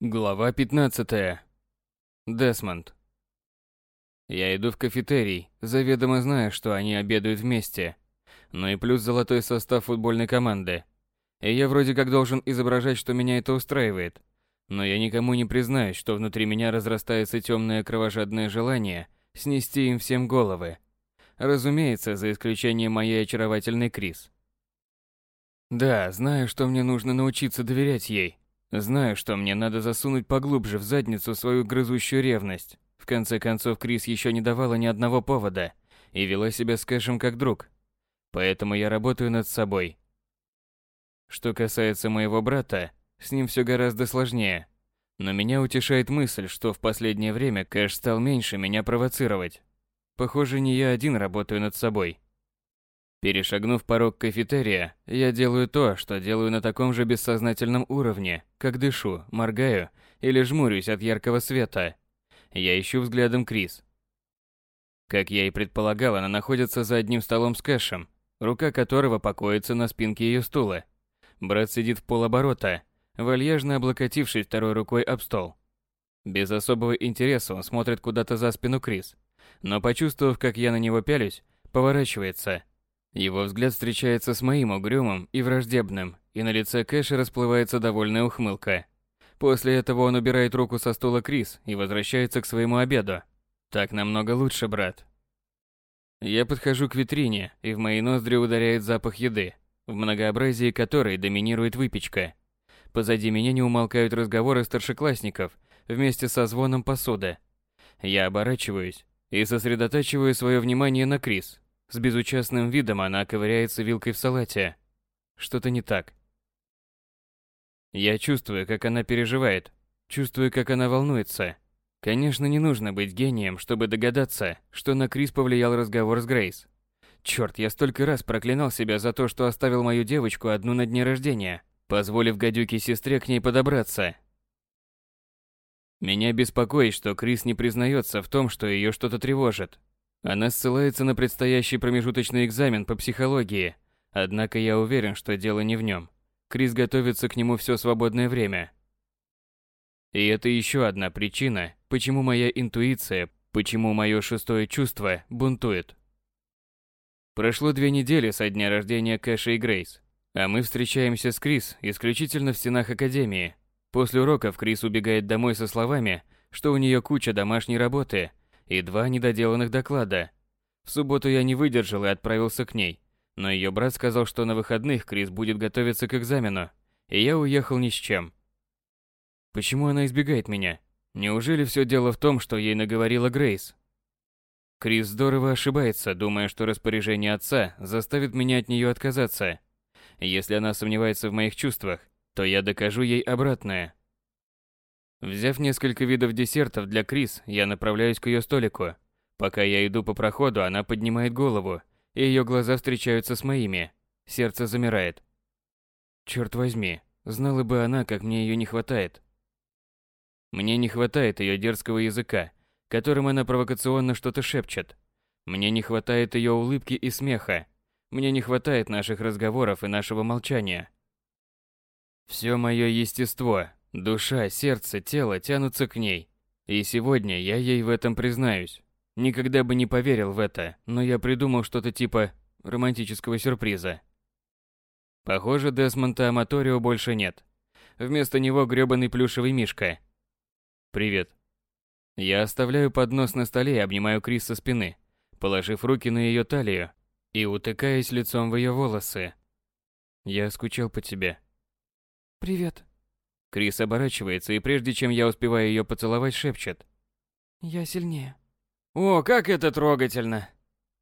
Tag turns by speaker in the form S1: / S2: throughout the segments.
S1: Глава 15. Десмонд. Я иду в кафетерий, заведомо зная, что они обедают вместе. Ну и плюс золотой состав футбольной команды. И я вроде как должен изображать, что меня это устраивает. Но я никому не признаюсь, что внутри меня разрастается темное кровожадное желание снести им всем головы. Разумеется, за исключением моей очаровательной Крис. Да, знаю, что мне нужно научиться доверять ей, Знаю, что мне надо засунуть поглубже в задницу свою грызущую ревность. В конце концов, Крис еще не давала ни одного повода и вела себя с Кэшем как друг. Поэтому я работаю над собой. Что касается моего брата, с ним все гораздо сложнее. Но меня утешает мысль, что в последнее время Кэш стал меньше меня провоцировать. Похоже, не я один работаю над собой. Перешагнув порог кафетерия, я делаю то, что делаю на таком же бессознательном уровне, как дышу, моргаю или жмурюсь от яркого света. Я ищу взглядом Крис. Как я и предполагал, она находится за одним столом с Кэшем, рука которого покоится на спинке ее стула. Брат сидит в полоборота, вальяжно облокотившись второй рукой об стол. Без особого интереса он смотрит куда-то за спину Крис, но почувствовав, как я на него пялюсь, поворачивается – его взгляд встречается с моим угрюмым и враждебным, и на лице Кэша расплывается довольная ухмылка. После этого он убирает руку со стула Крис и возвращается к своему обеду. Так намного лучше, брат. Я подхожу к витрине, и в мои ноздри ударяет запах еды, в многообразии которой доминирует выпечка. Позади меня не умолкают разговоры старшеклассников вместе со звоном посуды. Я оборачиваюсь и сосредотачиваю свое внимание на Крис, с безучастным видом она ковыряется вилкой в салате. Что-то не так. Я чувствую, как она переживает. Чувствую, как она волнуется. Конечно, не нужно быть гением, чтобы догадаться, что на Крис повлиял разговор с Грейс. Черт, я столько раз проклинал себя за то, что оставил мою девочку одну на дне рождения, позволив гадюке сестре к ней подобраться. Меня беспокоит, что Крис не признается в том, что ее что-то тревожит. Она ссылается на предстоящий промежуточный экзамен по психологии, однако я уверен, что дело не в нем. Крис готовится к нему все свободное время. И это еще одна причина, почему моя интуиция, почему мое шестое чувство бунтует. Прошло две недели со дня рождения Кэша и Грейс, а мы встречаемся с Крис исключительно в стенах Академии. После уроков Крис убегает домой со словами, что у нее куча домашней работы – и два недоделанных доклада. В субботу я не выдержал и отправился к ней. Но ее брат сказал, что на выходных Крис будет готовиться к экзамену, и я уехал ни с чем. Почему она избегает меня? Неужели все дело в том, что ей наговорила Грейс? Крис здорово ошибается, думая, что распоряжение отца заставит меня от нее отказаться. Если она сомневается в моих чувствах, то я докажу ей обратное. Взяв несколько видов десертов для Крис, я направляюсь к ее столику. Пока я иду по проходу, она поднимает голову, и ее глаза встречаются с моими. Сердце замирает. Черт возьми, знала бы она, как мне ее не хватает. Мне не хватает ее дерзкого языка, которым она провокационно что-то шепчет. Мне не хватает ее улыбки и смеха. Мне не хватает наших разговоров и нашего молчания. Все мое естество, Душа, сердце, тело тянутся к ней. И сегодня я ей в этом признаюсь. Никогда бы не поверил в это, но я придумал что-то типа романтического сюрприза. Похоже, Десмонта Аматорио больше нет. Вместо него грёбаный плюшевый мишка. Привет. Я оставляю поднос на столе и обнимаю Крис со спины, положив руки на ее талию и утыкаясь лицом в ее волосы. Я скучал по тебе.
S2: Привет.
S1: Крис оборачивается, и прежде чем я успеваю ее поцеловать, шепчет.
S2: «Я сильнее».
S1: «О, как это трогательно!»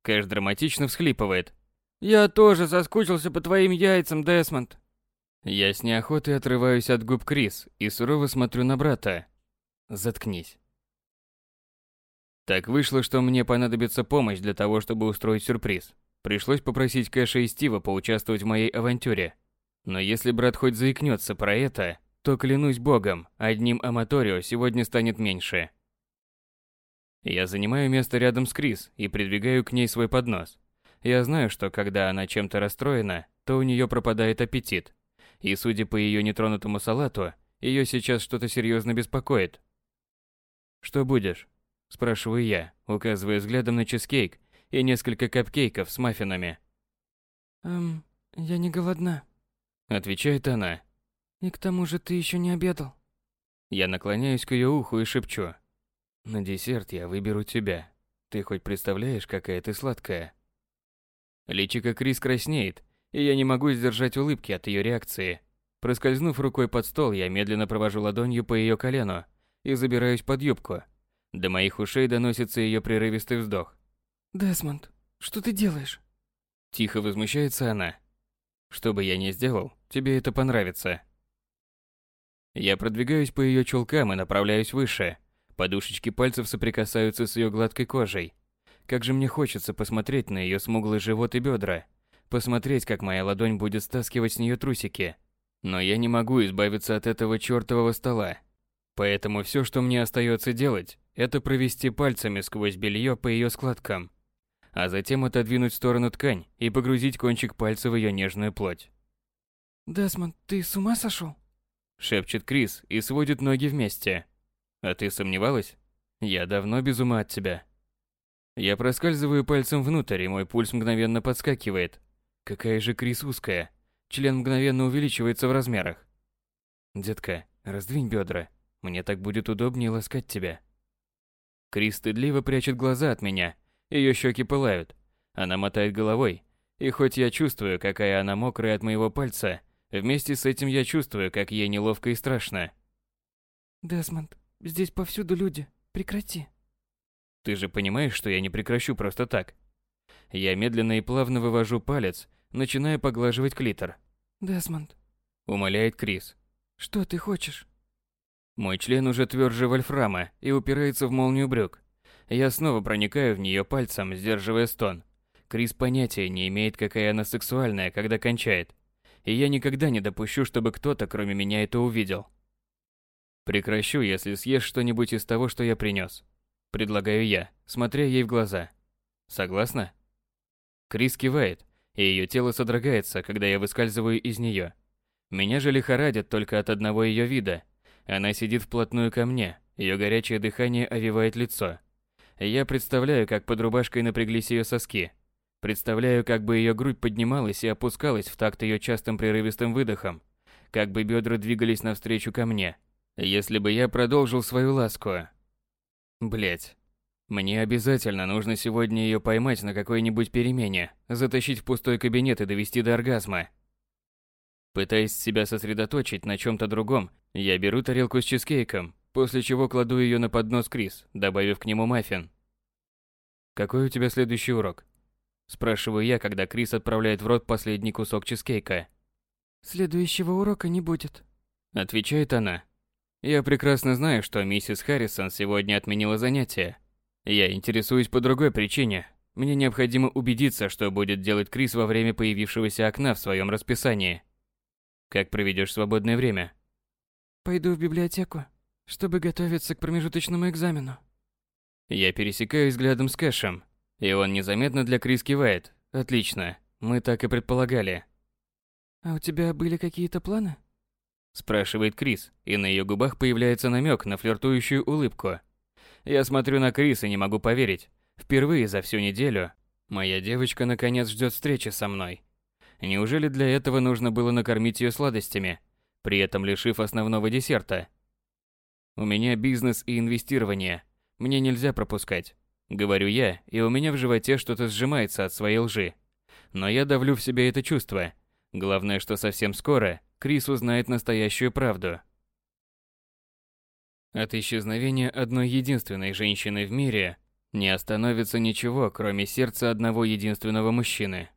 S1: Кэш драматично всхлипывает.
S2: «Я тоже соскучился по твоим яйцам, Десмонд».
S1: Я с неохотой отрываюсь от губ Крис и сурово смотрю на брата. Заткнись. Так вышло, что мне понадобится помощь для того, чтобы устроить сюрприз. Пришлось попросить Кэша и Стива поучаствовать в моей авантюре. Но если брат хоть заикнется про это, то, клянусь богом, одним Аматорио сегодня станет меньше. Я занимаю место рядом с Крис и придвигаю к ней свой поднос. Я знаю, что когда она чем-то расстроена, то у нее пропадает аппетит. И судя по ее нетронутому салату ее сейчас что-то серьезно беспокоит. «Что будешь?» – спрашиваю я, указывая взглядом на чизкейк и несколько капкейков с маффинами.
S2: «Эм, я не голодна», –
S1: отвечает она.
S2: «И к тому же ты еще не обедал».
S1: Я наклоняюсь к ее уху и шепчу. «На десерт я выберу тебя. Ты хоть представляешь, какая ты сладкая?» Личико Крис краснеет, и я не могу сдержать улыбки от ее реакции. Проскользнув рукой под стол, я медленно провожу ладонью по ее колену и забираюсь под юбку. До моих ушей доносится ее прерывистый вздох.
S2: «Десмонд, что ты делаешь?»
S1: Тихо возмущается она. «Что бы я ни сделал, тебе это понравится». Я продвигаюсь по ее чулкам и направляюсь выше. Подушечки пальцев соприкасаются с ее гладкой кожей. Как же мне хочется посмотреть на ее смуглый живот и бедра. Посмотреть, как моя ладонь будет стаскивать с нее трусики. Но я не могу избавиться от этого чертового стола. Поэтому все, что мне остается делать, это провести пальцами сквозь белье по ее складкам, а затем отодвинуть в сторону ткань и погрузить кончик пальца в ее нежную плоть.
S2: «Десмонд, ты с ума сошел?»
S1: Шепчет Крис и сводит ноги вместе. «А ты сомневалась? Я давно без ума от тебя». Я проскальзываю пальцем внутрь, и мой пульс мгновенно подскакивает. Какая же Крис узкая. Член мгновенно увеличивается в размерах. «Детка, раздвинь бедра», мне так будет удобнее ласкать тебя. Крис стыдливо прячет глаза от меня. Ее щеки пылают. Она мотает головой. И хоть я чувствую, какая она мокрая от моего пальца, вместе с этим я чувствую, как ей неловко и страшно.
S2: Десмонд, здесь повсюду люди. Прекрати.
S1: Ты же понимаешь, что я не прекращу просто так. Я медленно и плавно вывожу палец, начиная поглаживать клитор.
S2: Десмонд.
S1: Умоляет Крис.
S2: Что ты хочешь?
S1: Мой член уже тверже вольфрама и упирается в молнию брюк. Я снова проникаю в нее пальцем, сдерживая стон. Крис понятия не имеет, какая она сексуальная, когда кончает. И я никогда не допущу, чтобы кто-то, кроме меня, это увидел. Прекращу, если съешь что-нибудь из того, что я принес. Предлагаю я, смотря ей в глаза. Согласна? Крис кивает, и ее тело содрогается, когда я выскальзываю из нее. Меня же лихорадит только от одного ее вида – она сидит вплотную ко мне, ее горячее дыхание овивает лицо. Я представляю, как под рубашкой напряглись ее соски. Представляю, как бы ее грудь поднималась и опускалась в такт ее частым прерывистым выдохом, как бы бедра двигались навстречу ко мне, если бы я продолжил свою ласку. Блять. Мне обязательно нужно сегодня ее поймать на какой-нибудь перемене, затащить в пустой кабинет и довести до оргазма. Пытаясь себя сосредоточить на чем-то другом, я беру тарелку с чизкейком, после чего кладу ее на поднос Крис, добавив к нему маффин. «Какой у тебя следующий урок?» Спрашиваю я, когда Крис отправляет в рот последний кусок чизкейка.
S2: «Следующего урока не будет», —
S1: отвечает она. «Я прекрасно знаю, что миссис Харрисон сегодня отменила занятия. Я интересуюсь по другой причине. Мне необходимо убедиться, что будет делать Крис во время появившегося окна в своем расписании. Как проведешь свободное время?
S2: Пойду в библиотеку, чтобы готовиться к промежуточному экзамену.
S1: Я пересекаюсь взглядом с Кэшем, и он незаметно для Крис кивает. Отлично, мы так и предполагали.
S2: А у тебя были какие-то планы?
S1: Спрашивает Крис, и на ее губах появляется намек на флиртующую улыбку. Я смотрю на Крис и не могу поверить. Впервые за всю неделю моя девочка наконец ждет встречи со мной. Неужели для этого нужно было накормить ее сладостями, при этом лишив основного десерта? У меня бизнес и инвестирование. Мне нельзя пропускать. Говорю я, и у меня в животе что-то сжимается от своей лжи. Но я давлю в себе это чувство. Главное, что совсем скоро Крис узнает настоящую правду. От исчезновения одной единственной женщины в мире не остановится ничего, кроме сердца одного единственного мужчины.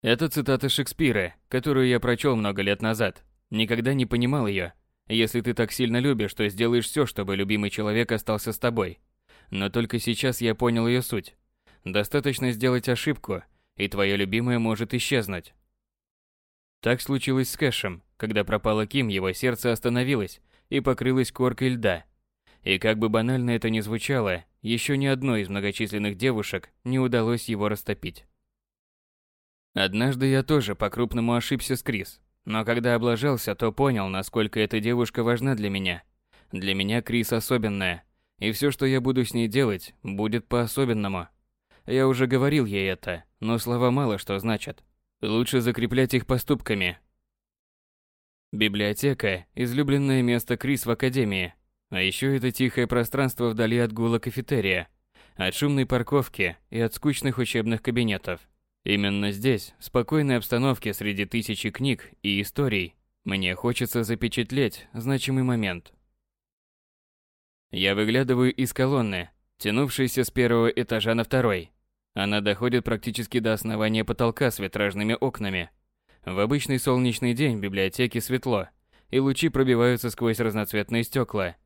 S1: Это цитата Шекспира, которую я прочел много лет назад. Никогда не понимал ее. Если ты так сильно любишь, то сделаешь все, чтобы любимый человек остался с тобой. Но только сейчас я понял ее суть. Достаточно сделать ошибку, и твоя любимая может исчезнуть. Так случилось с Кэшем. Когда пропала Ким, его сердце остановилось и покрылось коркой льда. И как бы банально это ни звучало, еще ни одной из многочисленных девушек не удалось его растопить. Однажды я тоже по-крупному ошибся с Крис. Но когда облажался, то понял, насколько эта девушка важна для меня. Для меня Крис особенная, и все, что я буду с ней делать, будет по-особенному. Я уже говорил ей это, но слова мало что значат. Лучше закреплять их поступками. Библиотека – излюбленное место Крис в академии. А еще это тихое пространство вдали от гула кафетерия, от шумной парковки и от скучных учебных кабинетов. Именно здесь, в спокойной обстановке среди тысячи книг и историй, мне хочется запечатлеть значимый момент. Я выглядываю из колонны, тянувшейся с первого этажа на второй. Она доходит практически до основания потолка с витражными окнами. В обычный солнечный день в библиотеке светло, и лучи пробиваются сквозь разноцветные стекла.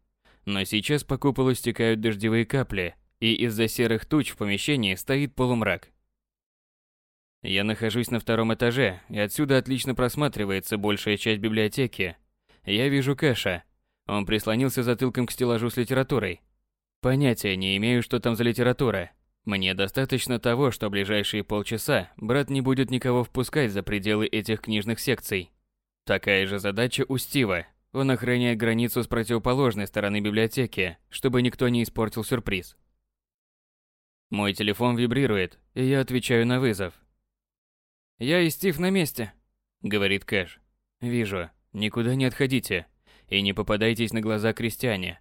S1: Но сейчас по куполу стекают дождевые капли, и из-за серых туч в помещении стоит полумрак. Я нахожусь на втором этаже, и отсюда отлично просматривается большая часть библиотеки. Я вижу Кэша. Он прислонился затылком к стеллажу с литературой. Понятия не имею, что там за литература. Мне достаточно того, что ближайшие полчаса брат не будет никого впускать за пределы этих книжных секций. Такая же задача у Стива. Он охраняет границу с противоположной стороны библиотеки, чтобы никто не испортил сюрприз. Мой телефон вибрирует, и я отвечаю на вызов.
S2: «Я и Стив на месте», —
S1: говорит Кэш. «Вижу. Никуда не отходите. И не попадайтесь на глаза крестьяне».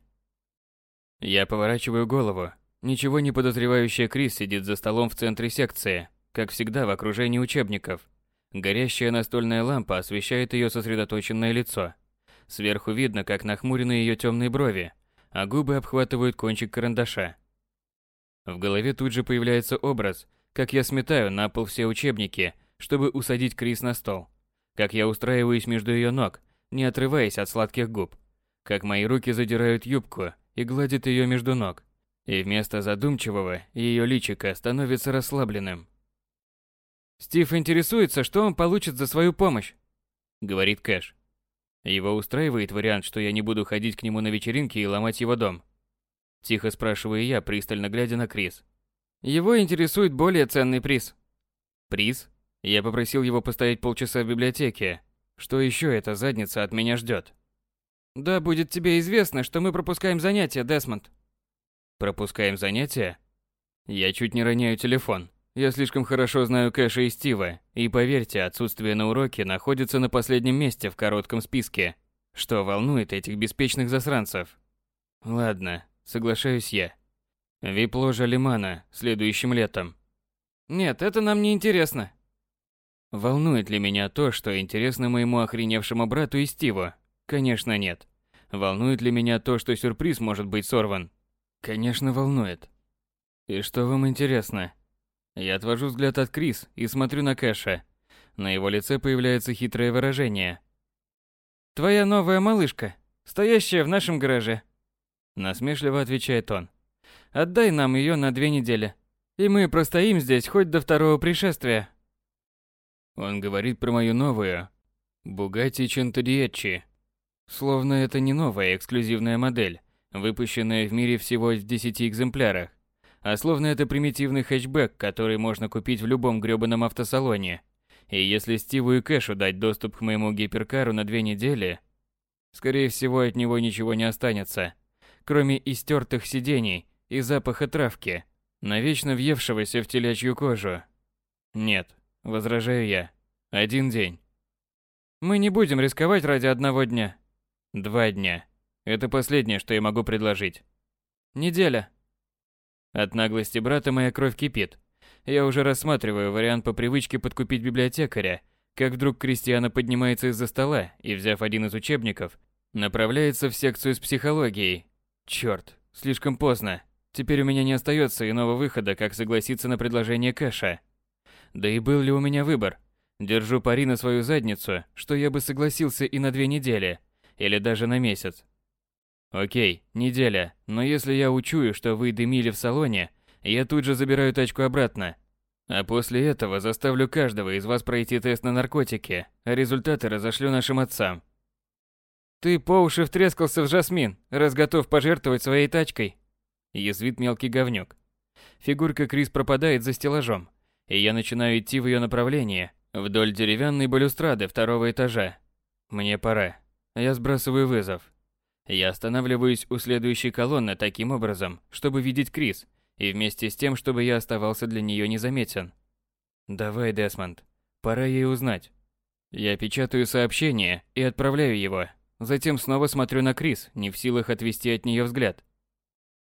S1: Я поворачиваю голову. Ничего не подозревающая Крис сидит за столом в центре секции, как всегда в окружении учебников. Горящая настольная лампа освещает ее сосредоточенное лицо. Сверху видно, как нахмурены ее темные брови, а губы обхватывают кончик карандаша. В голове тут же появляется образ, как я сметаю на пол все учебники – чтобы усадить Крис на стол. Как я устраиваюсь между ее ног, не отрываясь от сладких губ. Как мои руки задирают юбку и гладят ее между ног. И вместо задумчивого ее личико становится расслабленным.
S2: «Стив интересуется, что он получит за свою помощь», —
S1: говорит Кэш. Его устраивает вариант, что я не буду ходить к нему на вечеринки и ломать его дом. Тихо спрашиваю я, пристально глядя на Крис.
S2: Его интересует более ценный приз.
S1: Приз? Я попросил его постоять полчаса в библиотеке. Что еще эта задница от меня ждет?
S2: Да будет тебе известно, что мы пропускаем занятия, Десмонд.
S1: Пропускаем занятия? Я чуть не роняю телефон. Я слишком хорошо знаю Кэша и Стива, и поверьте, отсутствие на уроке находится на последнем месте в коротком списке. Что волнует этих беспечных засранцев? Ладно, соглашаюсь я. Вип-ложа Лимана следующим летом.
S2: Нет, это нам не интересно.
S1: Волнует ли меня то, что интересно моему охреневшему брату и Стиву? Конечно, нет. Волнует ли меня то, что сюрприз может быть сорван? Конечно, волнует. И что вам интересно? Я отвожу взгляд от Крис и смотрю на Кэша. На его лице появляется хитрое выражение.
S2: «Твоя новая малышка, стоящая в нашем гараже», –
S1: насмешливо отвечает он.
S2: «Отдай нам ее на две недели, и мы простоим здесь хоть до второго пришествия».
S1: Он говорит про мою новую Bugatti Centodieci. Словно это не новая эксклюзивная модель, выпущенная в мире всего в 10 экземплярах, а словно это примитивный хэтчбэк, который можно купить в любом грёбаном автосалоне. И если Стиву и Кэшу дать доступ к моему гиперкару на две недели, скорее всего от него ничего не останется, кроме истертых сидений и запаха травки, навечно въевшегося в телячью кожу. Нет, Возражаю я. Один день.
S2: Мы не будем рисковать ради одного дня.
S1: Два дня. Это последнее, что я могу предложить.
S2: Неделя.
S1: От наглости брата моя кровь кипит. Я уже рассматриваю вариант по привычке подкупить библиотекаря, как вдруг Кристиана поднимается из-за стола и, взяв один из учебников, направляется в секцию с психологией. Черт, слишком поздно. Теперь у меня не остается иного выхода, как согласиться на предложение Кэша. Да и был ли у меня выбор? Держу пари на свою задницу, что я бы согласился и на две недели, или даже на месяц. Окей, неделя, но если я учую, что вы дымили в салоне, я тут же забираю тачку обратно. А после этого заставлю каждого из вас пройти тест на наркотики, а результаты разошлю нашим отцам.
S2: Ты по уши втрескался в Жасмин, раз готов пожертвовать своей тачкой.
S1: Язвит мелкий говнюк. Фигурка Крис пропадает за стеллажом, и я начинаю идти в ее направлении, вдоль деревянной балюстрады второго этажа. Мне пора. Я сбрасываю вызов. Я останавливаюсь у следующей колонны таким образом, чтобы видеть Крис, и вместе с тем, чтобы я оставался для нее незаметен. Давай, Десмонд. Пора ей узнать. Я печатаю сообщение и отправляю его. Затем снова смотрю на Крис, не в силах отвести от нее взгляд.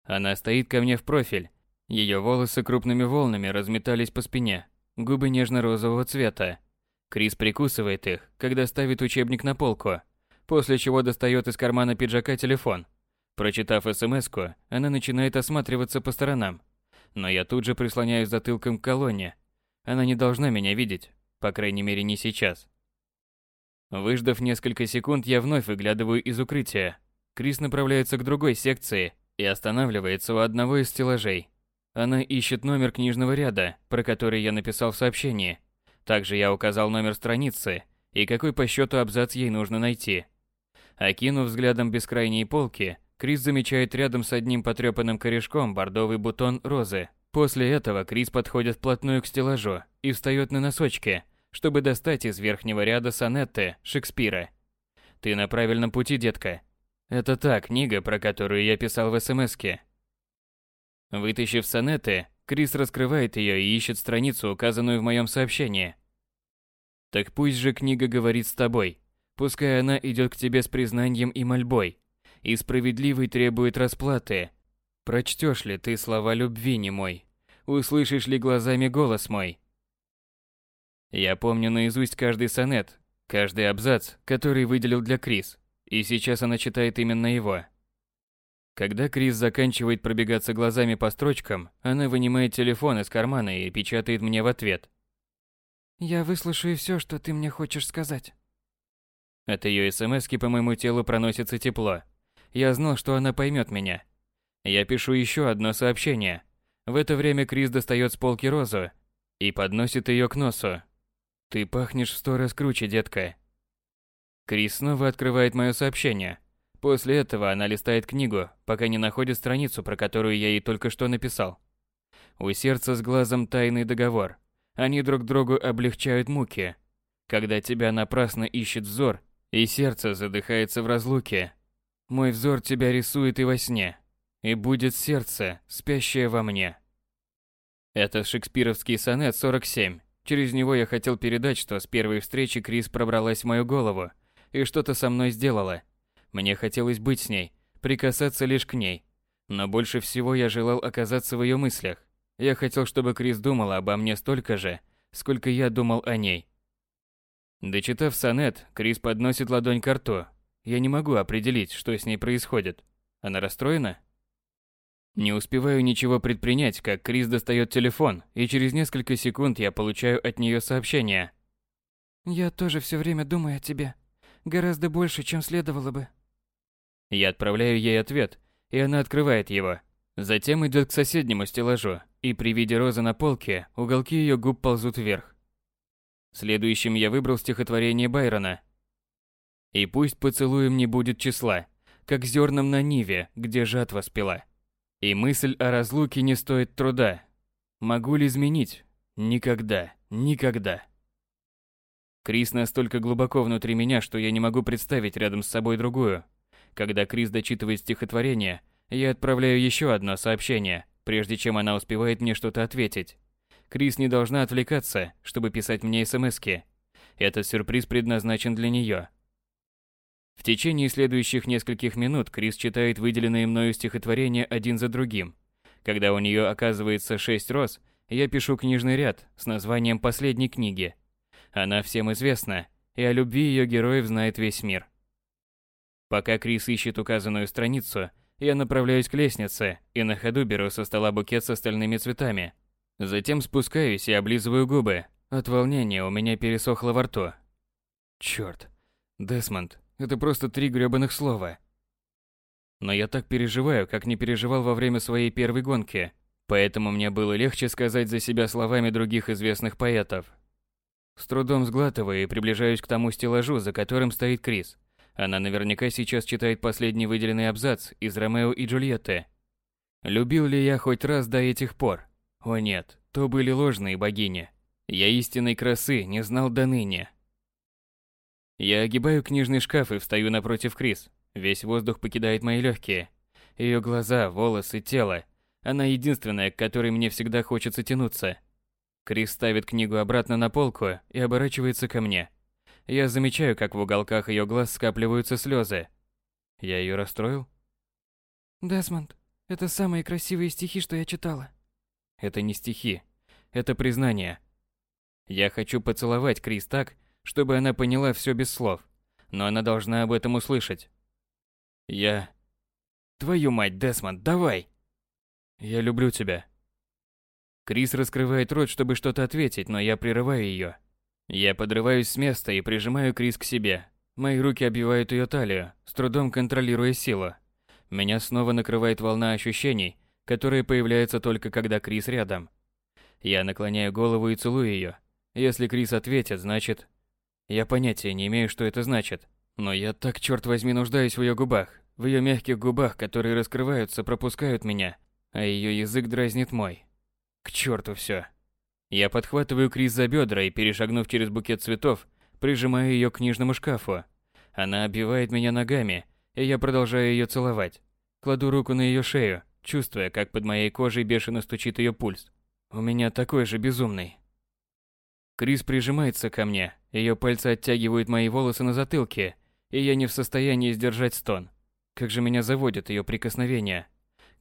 S1: Она стоит ко мне в профиль. Ее волосы крупными волнами разметались по спине, губы нежно-розового цвета. Крис прикусывает их, когда ставит учебник на полку, после чего достает из кармана пиджака телефон. Прочитав смс она начинает осматриваться по сторонам. Но я тут же прислоняюсь затылком к колонне. Она не должна меня видеть, по крайней мере не сейчас. Выждав несколько секунд, я вновь выглядываю из укрытия. Крис направляется к другой секции и останавливается у одного из стеллажей. Она ищет номер книжного ряда, про который я написал в сообщении. Также я указал номер страницы и какой по счету абзац ей нужно найти. Окинув взглядом бескрайние полки, Крис замечает рядом с одним потрепанным корешком бордовый бутон розы. После этого Крис подходит вплотную к стеллажу и встает на носочки, чтобы достать из верхнего ряда сонетты Шекспира. Ты на правильном пути, детка. Это та книга, про которую я писал в СМСке. Вытащив сонеты, Крис раскрывает ее и ищет страницу, указанную в моем сообщении. Так пусть же книга говорит с тобой. Пускай она идет к тебе с признанием и мольбой. И справедливый требует расплаты. Прочтешь ли ты слова любви не мой? Услышишь ли глазами голос мой? Я помню наизусть каждый сонет, каждый абзац, который выделил для Крис, и сейчас она читает именно его. Когда Крис заканчивает пробегаться глазами по строчкам, она вынимает телефон из кармана и печатает мне в ответ.
S2: «Я выслушаю все, что ты мне хочешь сказать».
S1: От ее смски по моему телу проносится тепло. Я знал, что она поймет меня. Я пишу еще одно сообщение. В это время Крис достает с полки розу и подносит ее к носу. Ты пахнешь в сто раз круче, детка. Крис снова открывает мое сообщение. После этого она листает книгу, пока не находит страницу, про которую я ей только что написал. У сердца с глазом тайный договор. Они друг другу облегчают муки. Когда тебя напрасно ищет взор, и сердце задыхается в разлуке. Мой взор тебя рисует и во сне, и будет сердце, спящее во мне. Это шекспировский сонет 47. Через него я хотел передать, что с первой встречи Крис пробралась в мою голову и что-то со мной сделала. Мне хотелось быть с ней, прикасаться лишь к ней. Но больше всего я желал оказаться в ее мыслях. Я хотел, чтобы Крис думала обо мне столько же, сколько я думал о ней. Дочитав сонет, Крис подносит ладонь к рту. Я не могу определить, что с ней происходит. Она расстроена? Не успеваю ничего предпринять, как Крис достает телефон, и через несколько секунд я получаю от нее сообщение.
S2: «Я тоже все время думаю о тебе. Гораздо больше, чем следовало бы».
S1: Я отправляю ей ответ, и она открывает его. Затем идет к соседнему стеллажу, и при виде розы на полке уголки ее губ ползут вверх. Следующим я выбрал стихотворение Байрона. «И пусть поцелуем не будет числа, как зерном на ниве, где жатва спела». И мысль о разлуке не стоит труда. Могу ли изменить? Никогда, никогда. Крис настолько глубоко внутри меня, что я не могу представить рядом с собой другую. Когда Крис дочитывает стихотворение, я отправляю еще одно сообщение, прежде чем она успевает мне что-то ответить. Крис не должна отвлекаться, чтобы писать мне смски. Этот сюрприз предназначен для нее. В течение следующих нескольких минут Крис читает выделенные мною стихотворения один за другим. Когда у нее оказывается шесть роз, я пишу книжный ряд с названием последней книги. Она всем известна, и о любви ее героев знает весь мир. Пока Крис ищет указанную страницу, я направляюсь к лестнице и на ходу беру со стола букет с остальными цветами. Затем спускаюсь и облизываю губы. От волнения у меня пересохло во рту. Чёрт. Десмонд, это просто три грёбаных слова. Но я так переживаю, как не переживал во время своей первой гонки. Поэтому мне было легче сказать за себя словами других известных поэтов. С трудом сглатывая и приближаюсь к тому стеллажу, за которым стоит Крис. Она наверняка сейчас читает последний выделенный абзац из «Ромео и Джульетты». Любил ли я хоть раз до этих пор? О нет, то были ложные богини. Я истинной красы не знал до ныне. Я огибаю книжный шкаф и встаю напротив Крис. Весь воздух покидает мои легкие. Ее глаза, волосы, тело. Она единственная, к которой мне всегда хочется тянуться. Крис ставит книгу обратно на полку и оборачивается ко мне. Я замечаю, как в уголках ее глаз скапливаются слезы. Я ее расстроил?
S2: Десмонд, это самые красивые стихи, что я читала.
S1: Это не стихи. Это признание. Я хочу поцеловать Крис так, чтобы она поняла все без слов. Но она должна об этом услышать. Я... Твою мать, Десмонд, давай! Я люблю тебя. Крис раскрывает рот, чтобы что-то ответить, но я прерываю ее. Я подрываюсь с места и прижимаю Крис к себе. Мои руки обвивают ее талию, с трудом контролируя силу. Меня снова накрывает волна ощущений, которые появляются только когда Крис рядом. Я наклоняю голову и целую ее. Если Крис ответит, значит... Я понятия не имею, что это значит. Но я так, черт возьми, нуждаюсь в ее губах. В ее мягких губах, которые раскрываются, пропускают меня, а ее язык дразнит мой. К черту все. Я подхватываю Крис за бедра и, перешагнув через букет цветов, прижимаю ее к книжному шкафу. Она обвивает меня ногами, и я продолжаю ее целовать. Кладу руку на ее шею, чувствуя, как под моей кожей бешено стучит ее пульс. У меня такой же безумный. Крис прижимается ко мне, ее пальцы оттягивают мои волосы на затылке, и я не в состоянии сдержать стон. Как же меня заводит ее прикосновение.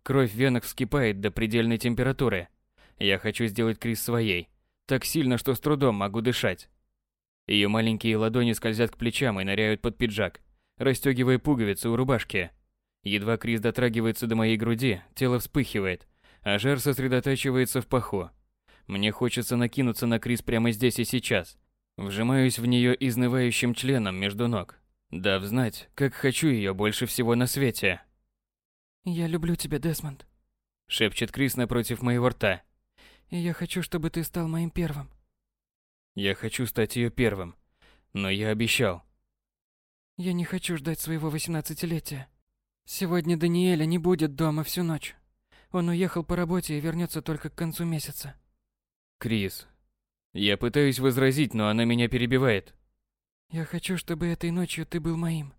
S1: Кровь в венах вскипает до предельной температуры. Я хочу сделать Крис своей. Так сильно, что с трудом могу дышать. Ее маленькие ладони скользят к плечам и ныряют под пиджак, расстегивая пуговицы у рубашки. Едва Крис дотрагивается до моей груди, тело вспыхивает, а жар сосредотачивается в паху. Мне хочется накинуться на Крис прямо здесь и сейчас. Вжимаюсь в нее изнывающим членом между ног, дав знать, как хочу ее больше всего на свете.
S2: «Я люблю тебя, Десмонд», —
S1: шепчет Крис напротив моего рта.
S2: «И я хочу, чтобы ты стал моим первым».
S1: Я хочу стать ее первым, но я обещал.
S2: Я не хочу ждать своего восемнадцатилетия. Сегодня Даниэля не будет дома всю ночь. Он уехал по работе и вернется только к концу месяца.
S1: Крис. Я пытаюсь возразить, но она меня перебивает.
S2: Я хочу, чтобы этой ночью ты был моим.